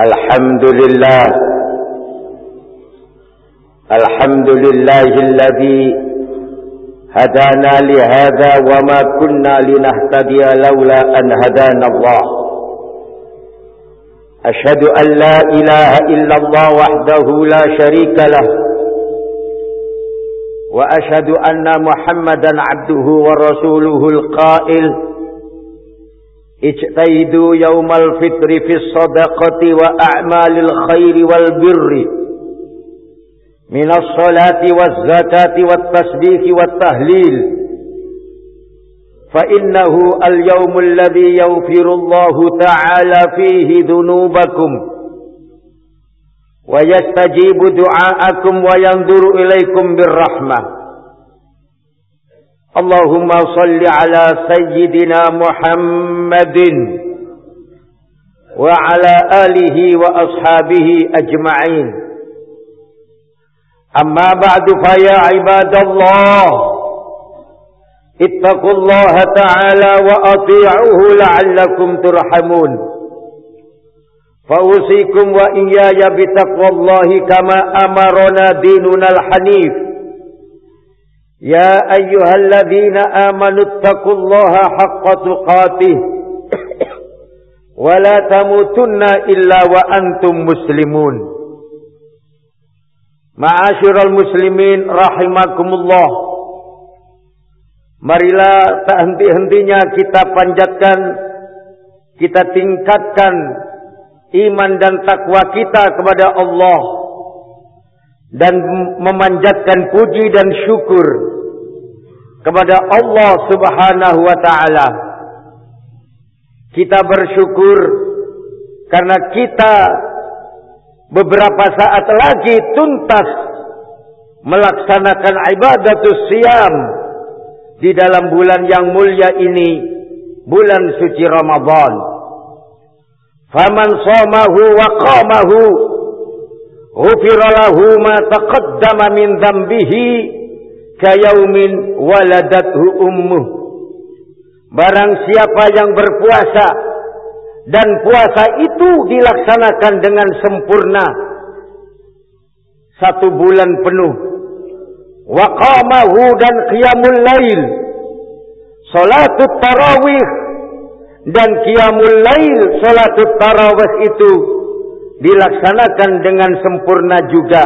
الحمد لله. الحمد لله الذي هدانا لهذا وما كنا لنهتدي لولا أن هدانا الله. أشهد أن لا إله إلا الله وحده لا شريك له. وأشهد أن محمدا عبده ورسوله القائل اجتهدوا يوم الفطر في الصدقة وأعمال الخير والبر من الصلاة والزكاة والتسبيح والتهليل. فإنه اليوم الذي يغفر الله تعالى فيه ذنوبكم ويستجيب دعاءكم وينظر إليكم بالرحمة. اللهم صل على سيدنا محمد وعلى آله وأصحابه أجمعين. أما بعد فيا عباد الله اتقوا الله تعالى وأطيعوه لعلكم ترحمون. فأوصيكم وإياي بتقوى الله كما أمرنا ديننا الحنيف. يا أيها الذين آمنوا اتقوا الله حق تقاته ولا تموتن إلا وأنتم مسلمون معاشر المسلمين رحمكم الله Marilah tak henti-hentinya kita panjatkan, kita tingkatkan iman dan takwa kita kepada Allah dan memanjatkan puji dan syukur kepada Allah Subhanahu wa taala. Kita bersyukur karena kita beberapa saat lagi tuntas melaksanakan ibadatus siam di dalam bulan yang mulia ini, bulan suci Ramadan. Faman shamahu wa qamahu ghufira ma taqaddama min dhanbihi kayaumin waladathu ummuh. Barang siapa yang berpuasa dan puasa itu dilaksanakan dengan sempurna satu bulan penuh. Wa dan qiyamul lail. Salatut tarawih dan qiyamul lail salatut tarawih itu dilaksanakan dengan sempurna juga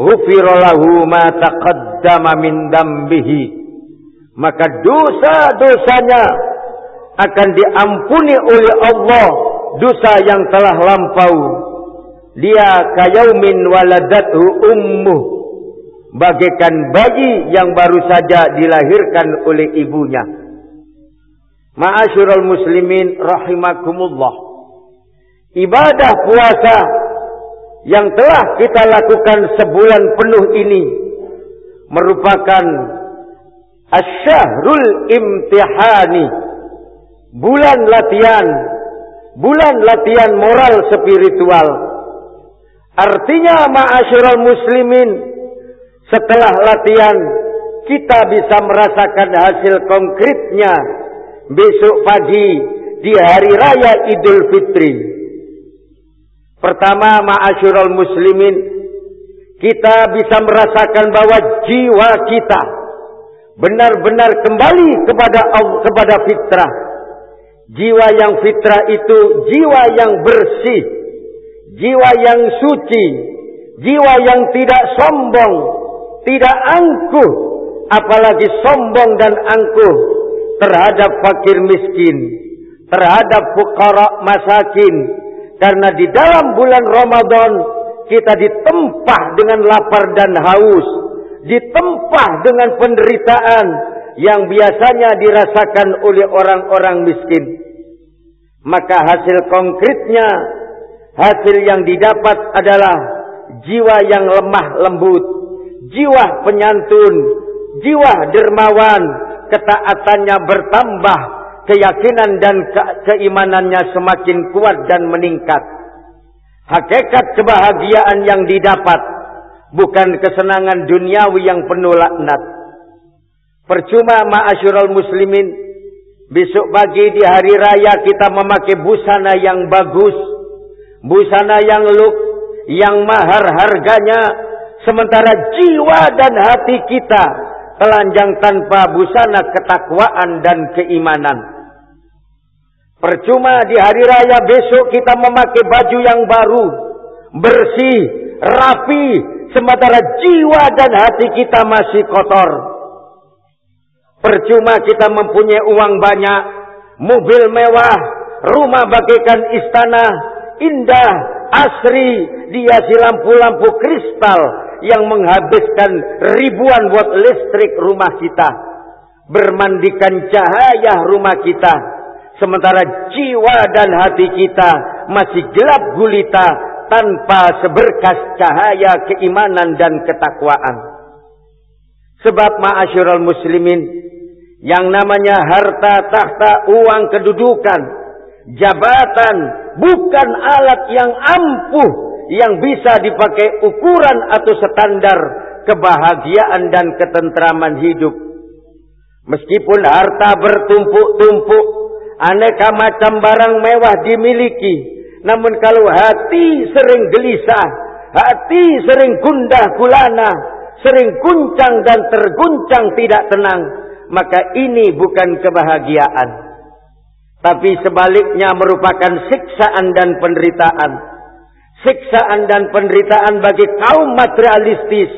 ghufiralahu ma taqaddama min dambihi. Maka dosa-dosanya akan diampuni oleh Allah dosa yang telah lampau. Dia kayaumin waladathu ummuh. Bagaikan bayi yang baru saja dilahirkan oleh ibunya. Ma'asyiral muslimin rahimakumullah. Ibadah puasa yang telah kita lakukan sebulan penuh ini merupakan asyahrul imtihani. Bulan latihan bulan latihan moral spiritual. Artinya ma'asyiral muslimin setelah latihan kita bisa merasakan hasil konkretnya besok pagi di hari raya Idul Fitri Pertama, ma'asyurul muslimin, kita bisa merasakan bahwa jiwa kita benar-benar kembali kepada kepada fitrah. Jiwa yang fitrah itu jiwa yang bersih, jiwa yang suci, jiwa yang tidak sombong, tidak angkuh, apalagi sombong dan angkuh terhadap fakir miskin, terhadap fukara masakin, karena di dalam bulan Ramadan kita ditempah dengan lapar dan haus, ditempah dengan penderitaan yang biasanya dirasakan oleh orang-orang miskin. Maka hasil konkretnya, hasil yang didapat adalah jiwa yang lemah lembut, jiwa penyantun, jiwa dermawan, ketaatannya bertambah, keyakinan dan ke keimanannya semakin kuat dan meningkat. Hakikat kebahagiaan yang didapat bukan kesenangan duniawi yang penuh laknat. Percuma ma'asyurul muslimin besok pagi di hari raya kita memakai busana yang bagus, busana yang luk, yang mahar harganya, sementara jiwa dan hati kita telanjang tanpa busana ketakwaan dan keimanan. Percuma di hari raya besok kita memakai baju yang baru, bersih, rapi, sementara jiwa dan hati kita masih kotor. Percuma kita mempunyai uang banyak, mobil mewah, rumah bagaikan istana, indah, asri, dihiasi lampu-lampu kristal yang menghabiskan ribuan watt listrik rumah kita. Bermandikan cahaya rumah kita. Sementara jiwa dan hati kita masih gelap gulita tanpa seberkas cahaya keimanan dan ketakwaan. Sebab ma'asyiral muslimin yang namanya harta tahta uang kedudukan jabatan bukan alat yang ampuh yang bisa dipakai ukuran atau standar kebahagiaan dan ketentraman hidup. Meskipun harta bertumpuk-tumpuk, aneka macam barang mewah dimiliki, namun kalau hati sering gelisah, hati sering gundah gulana, sering guncang dan terguncang tidak tenang, maka ini bukan kebahagiaan tapi sebaliknya merupakan siksaan dan penderitaan. Siksaan dan penderitaan bagi kaum materialistis,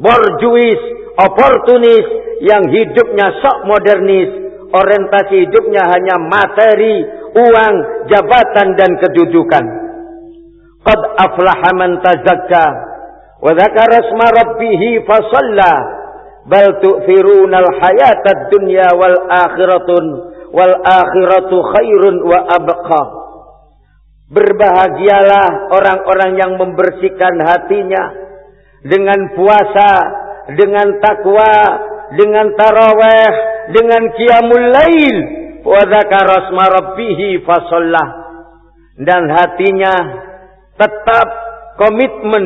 borjuis, oportunis yang hidupnya sok modernis, orientasi hidupnya hanya materi, uang, jabatan dan kedudukan. Qad aflaha man tazakka wa dzakara isma rabbih fa shalla bal tu'thiruna al-hayata ad-dunya wal akhiratun wal akhiratu khairun wa abqa. Berbahagialah orang-orang yang membersihkan hatinya dengan puasa, dengan takwa, dengan taraweh, dengan qiyamul lail, wa dzakara asma rabbih Dan hatinya tetap komitmen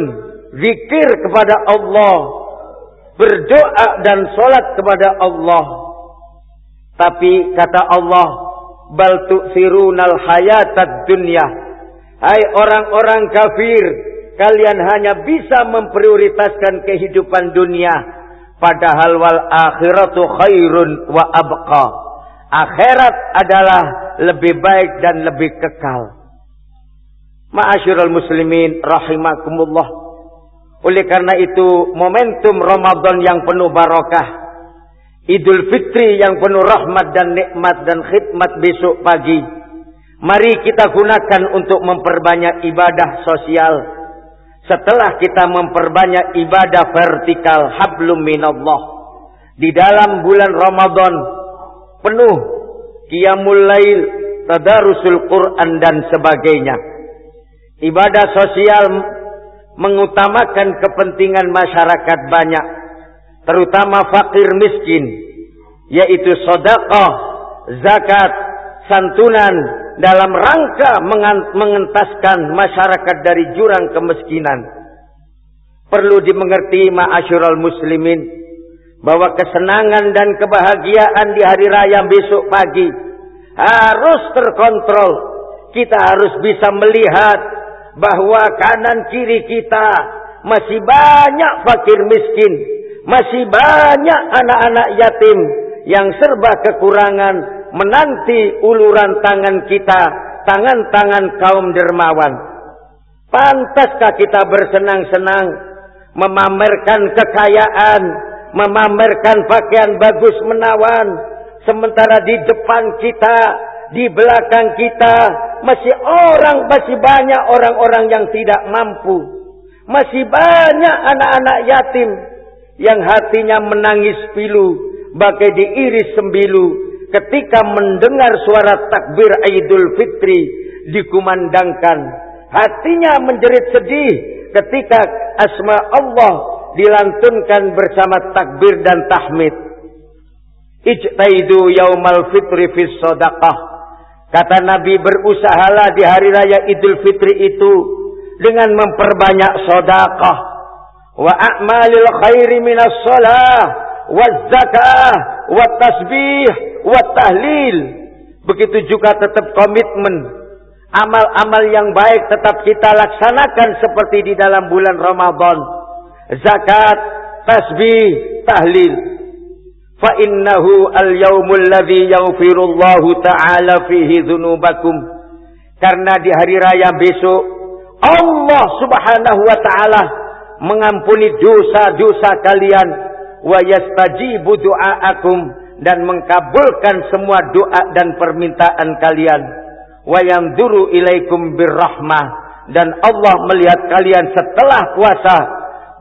zikir kepada Allah, berdoa dan salat kepada Allah. Tapi kata Allah, bal tu'thirunal hayatad dunya. Hai orang-orang kafir, kalian hanya bisa memprioritaskan kehidupan dunia padahal wal akhiratu khairun wa abqa. Akhirat adalah lebih baik dan lebih kekal. Ma'asyiral muslimin rahimakumullah. Oleh karena itu momentum Ramadan yang penuh barakah Idul Fitri yang penuh rahmat dan nikmat dan khidmat besok pagi. Mari kita gunakan untuk memperbanyak ibadah sosial. Setelah kita memperbanyak ibadah vertikal hablum minallah. Di dalam bulan Ramadan penuh qiyamul lail, tadarusul Quran dan sebagainya. Ibadah sosial mengutamakan kepentingan masyarakat banyak terutama fakir miskin yaitu sedekah, zakat, santunan dalam rangka mengentaskan masyarakat dari jurang kemiskinan. Perlu dimengerti ma'asyiral muslimin bahwa kesenangan dan kebahagiaan di hari raya besok pagi harus terkontrol. Kita harus bisa melihat bahwa kanan kiri kita masih banyak fakir miskin masih banyak anak-anak yatim yang serba kekurangan menanti uluran tangan kita, tangan-tangan kaum dermawan. Pantaskah kita bersenang-senang memamerkan kekayaan, memamerkan pakaian bagus menawan, sementara di depan kita, di belakang kita masih orang masih banyak orang-orang yang tidak mampu. Masih banyak anak-anak yatim yang hatinya menangis pilu bagai diiris sembilu ketika mendengar suara takbir Idul Fitri dikumandangkan hatinya menjerit sedih ketika asma Allah dilantunkan bersama takbir dan tahmid. Ijtaidu yaumal fitri fis sadaqah. Kata Nabi berusahalah di hari raya Idul Fitri itu dengan memperbanyak sedekah wa a'malil khairi minas salah wa zakah wa tasbih wa tahlil begitu juga tetap komitmen Amal-amal yang baik tetap kita laksanakan seperti di dalam bulan Ramadan. Zakat, tasbih, tahlil. Fa innahu al-yaumul ladzi yaghfirullahu ta'ala fihi dzunubakum. Karena di hari raya besok Allah Subhanahu wa taala mengampuni dosa-dosa kalian wa yastajibu du'aakum dan mengkabulkan semua doa dan permintaan kalian. Wa yanzuru ilaikum birrahmah dan Allah melihat kalian setelah puasa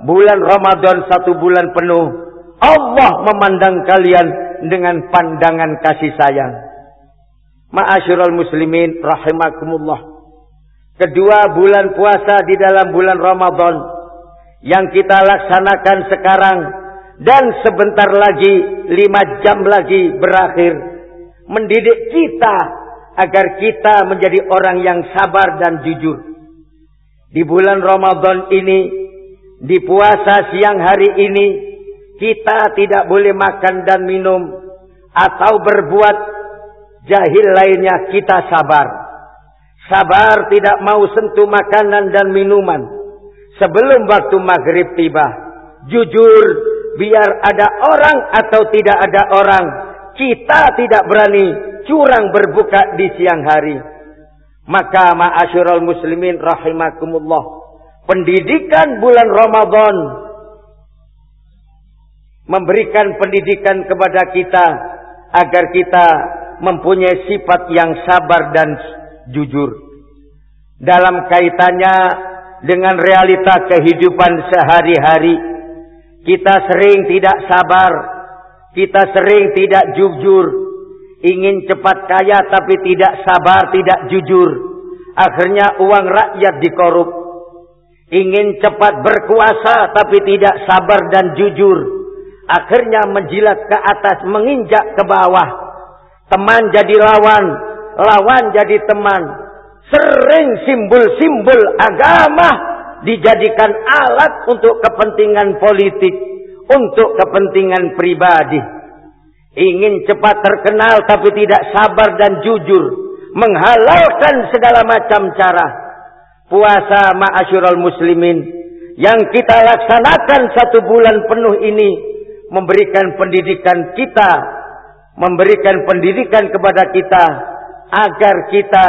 bulan Ramadan satu bulan penuh Allah memandang kalian dengan pandangan kasih sayang. Ma'asyiral muslimin rahimakumullah. Kedua bulan puasa di dalam bulan Ramadan yang kita laksanakan sekarang dan sebentar lagi lima jam lagi berakhir mendidik kita agar kita menjadi orang yang sabar dan jujur. Di bulan Ramadan ini di puasa siang hari ini kita tidak boleh makan dan minum atau berbuat jahil lainnya kita sabar. Sabar tidak mau sentuh makanan dan minuman. Sebelum waktu maghrib tiba jujur biar ada orang atau tidak ada orang, kita tidak berani curang berbuka di siang hari. Maka ma'asyiral muslimin rahimakumullah, pendidikan bulan Ramadan memberikan pendidikan kepada kita agar kita mempunyai sifat yang sabar dan jujur dalam kaitannya dengan realita kehidupan sehari-hari kita sering tidak sabar. Kita sering tidak jujur. Ingin cepat kaya tapi tidak sabar, tidak jujur. Akhirnya uang rakyat dikorup. Ingin cepat berkuasa tapi tidak sabar dan jujur. Akhirnya menjilat ke atas, menginjak ke bawah. Teman jadi lawan, lawan jadi teman. Sering simbol-simbol agama dijadikan alat untuk kepentingan politik, untuk kepentingan pribadi. Ingin cepat terkenal tapi tidak sabar dan jujur, menghalalkan segala macam cara. Puasa ma'asyiral muslimin yang kita laksanakan satu bulan penuh ini memberikan pendidikan kita, memberikan pendidikan kepada kita agar kita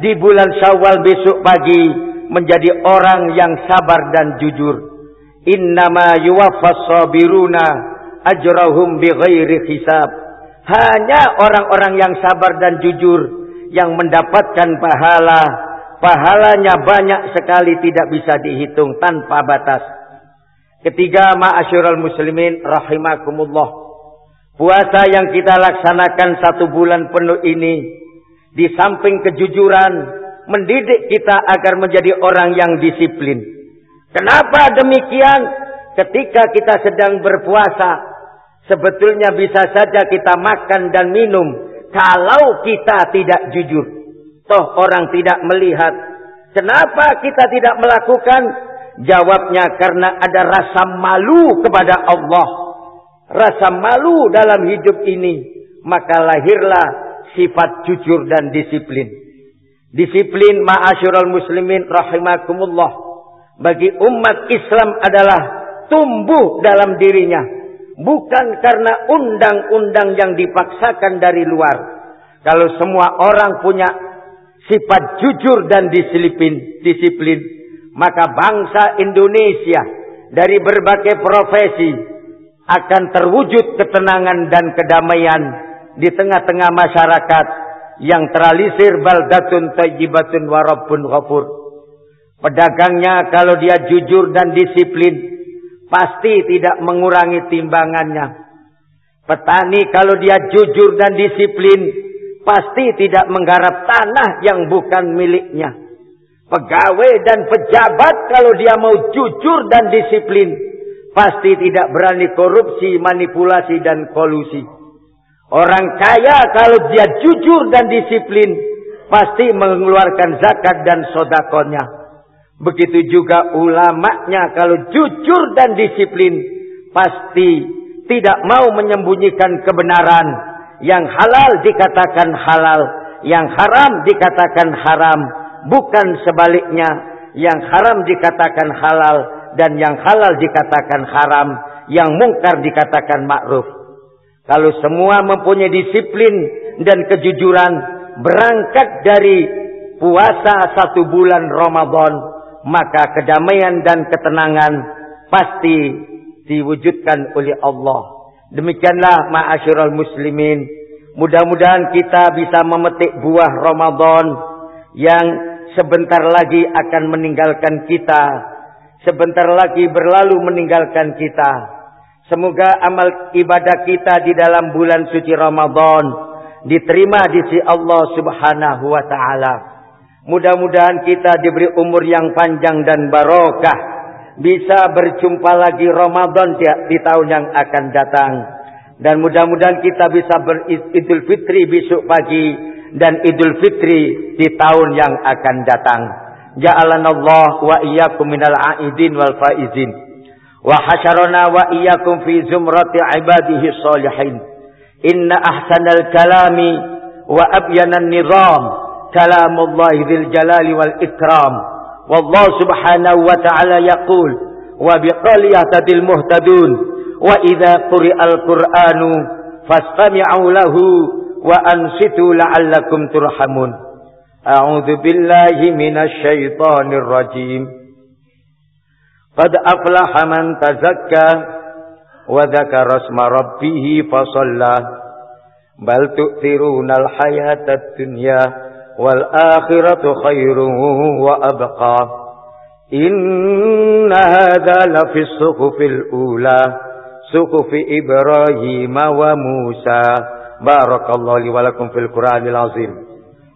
di bulan Syawal besok pagi menjadi orang yang sabar dan jujur. Innama yuwaffas sabiruna ajrahum bighairi hisab. Hanya orang-orang yang sabar dan jujur yang mendapatkan pahala. Pahalanya banyak sekali tidak bisa dihitung tanpa batas. Ketiga ma'asyiral muslimin rahimakumullah. Puasa yang kita laksanakan satu bulan penuh ini di samping kejujuran mendidik kita agar menjadi orang yang disiplin. Kenapa demikian? Ketika kita sedang berpuasa, sebetulnya bisa saja kita makan dan minum kalau kita tidak jujur. Toh orang tidak melihat. Kenapa kita tidak melakukan? Jawabnya karena ada rasa malu kepada Allah. Rasa malu dalam hidup ini. Maka lahirlah sifat jujur dan disiplin. Disiplin ma'asyiral muslimin rahimakumullah. Bagi umat Islam adalah tumbuh dalam dirinya. Bukan karena undang-undang yang dipaksakan dari luar. Kalau semua orang punya sifat jujur dan disiplin, disiplin, maka bangsa Indonesia dari berbagai profesi akan terwujud ketenangan dan kedamaian di tengah-tengah masyarakat yang teralisir baldatun tayyibatun warabbun ghafur. Pedagangnya kalau dia jujur dan disiplin, pasti tidak mengurangi timbangannya. Petani kalau dia jujur dan disiplin, pasti tidak menggarap tanah yang bukan miliknya. Pegawai dan pejabat kalau dia mau jujur dan disiplin, pasti tidak berani korupsi, manipulasi dan kolusi. Orang kaya kalau dia jujur dan disiplin, pasti mengeluarkan zakat dan sodakonya. Begitu juga ulamanya kalau jujur dan disiplin, pasti tidak mau menyembunyikan kebenaran. Yang halal dikatakan halal, yang haram dikatakan haram, bukan sebaliknya yang haram dikatakan halal dan yang halal dikatakan haram, yang mungkar dikatakan ma'ruf. Kalau semua mempunyai disiplin dan kejujuran, berangkat dari puasa satu bulan Ramadan, maka kedamaian dan ketenangan pasti diwujudkan oleh Allah. Demikianlah ma'asyiral muslimin. Mudah-mudahan kita bisa memetik buah Ramadan yang sebentar lagi akan meninggalkan kita. Sebentar lagi berlalu meninggalkan kita. Semoga amal ibadah kita di dalam bulan suci Ramadan diterima di sisi Allah Subhanahu wa taala. Mudah-mudahan kita diberi umur yang panjang dan barokah. Bisa berjumpa lagi Ramadan di tahun yang akan datang. Dan mudah-mudahan kita bisa beridul fitri besok pagi. Dan idul fitri di tahun yang akan datang. Allah wa iyyakum minal aidin wal faizin. Iyyakum fi zumrati ibadihi salihin. Inna ahsanal kalami wa abyanan nizam. كلام الله ذي الجلال والإكرام والله سبحانه وتعالى يقول وبقال يهتدي المهتدون وإذا قرئ القرآن فاستمعوا له وأنصتوا لعلكم ترحمون أعوذ بالله من الشيطان الرجيم قد أفلح من تزكى وذكر اسم ربه فصلى بل تؤثرون الحياة الدنيا والآخرة خير وأبقى إن هذا لفي الصحف الأولى صحف إبراهيم وموسى بارك الله لي ولكم في القرآن العظيم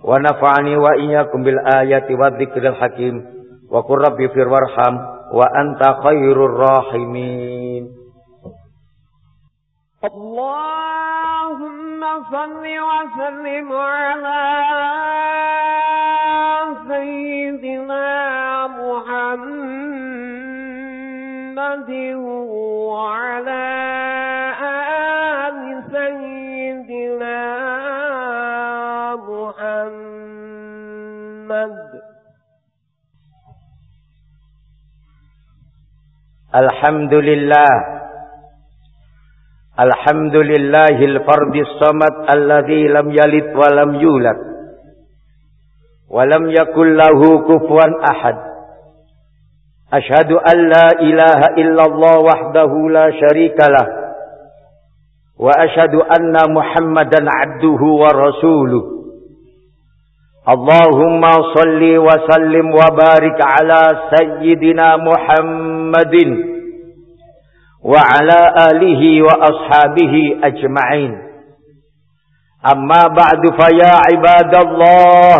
ونفعني وإياكم بالآيات والذكر الحكيم وقل ربي فر وارحم وأنت خير الراحمين. اللهم صل وسلم على سيدنا محمد وعلى الحمد لله الحمد لله الفرد الصمد الذي لم يلد ولم يولد ولم يكن له كفوا أحد. أشهد أن لا إله إلا الله وحده لا شريك له وأشهد أن محمدا عبده ورسوله. Wa sallim wa barik ala sayyidina Muhammadin وعلى آله وأصحابه أجمعين. أما بعد فيا عباد الله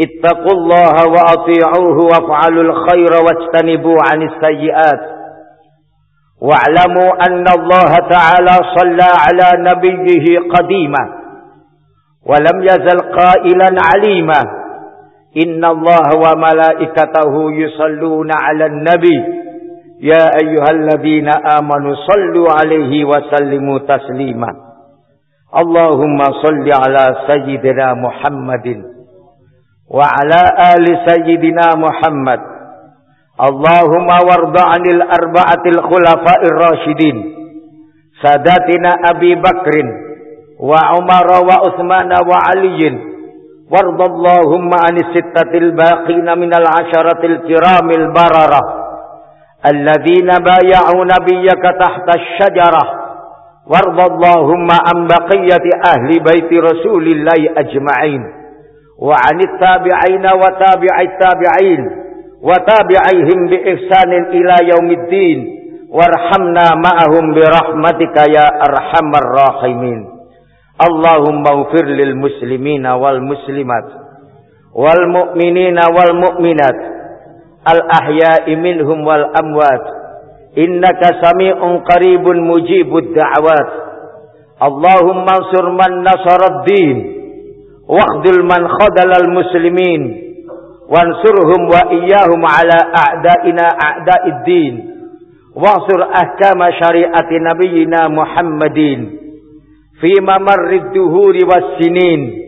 اتقوا الله وأطيعوه وافعلوا الخير واجتنبوا عن السيئات. واعلموا أن الله تعالى صلى على نبيه قديما. ولم يزل قائلا عليما. إن الله وملائكته يصلون على النبي. يا أيها الذين آمنوا صلوا عليه وسلموا تسليما. اللهم صل على سيدنا محمد وعلى آل سيدنا محمد. اللهم وارض عن الأربعة الخلفاء الراشدين. ساداتنا أبي بكر وعمر وعثمان وعلي. وارض اللهم عن الستة الباقين من العشرة الكرام البررة الذين بايعوا نبيك تحت الشجرة. وارض اللهم عن بقية أهل بيت رسول الله أجمعين. وعن التابعين وتابع التابعين وتابعيهم بإحسان إلى يوم الدين. وارحمنا معهم برحمتك يا أرحم الراحمين. Allahumma ufir lil muslimina wal muslimat wal mu'minina wal mu'minat al ahya'i minhum wal amwat innaka sami'un qaribun mujibud da'wat Allahumma ansur man nasara ad-din واخذل من خذل المسلمين وانصرهم وإياهم على أعدائنا أعداء الدين واغفر أحكام شريعة نبينا محمدين في ممر الدهور والسنين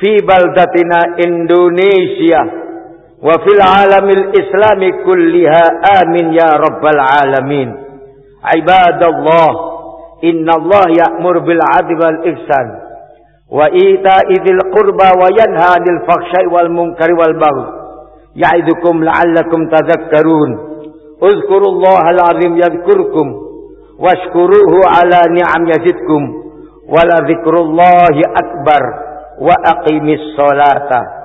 في بلدتنا إندونيسيا وفي العالم الإسلامي كلها آمين يا رب العالمين. عباد الله إن الله يأمر بالعدل والإحسان وإيتاء ذي القربى وينهى عن الفحشاء والمنكر والبغي. يعظكم لعلكم تذكرون. اذكروا الله العظيم يذكركم واشكروه على نعم يزدكم. Wala dzikrullahi akbar wa aqimis salata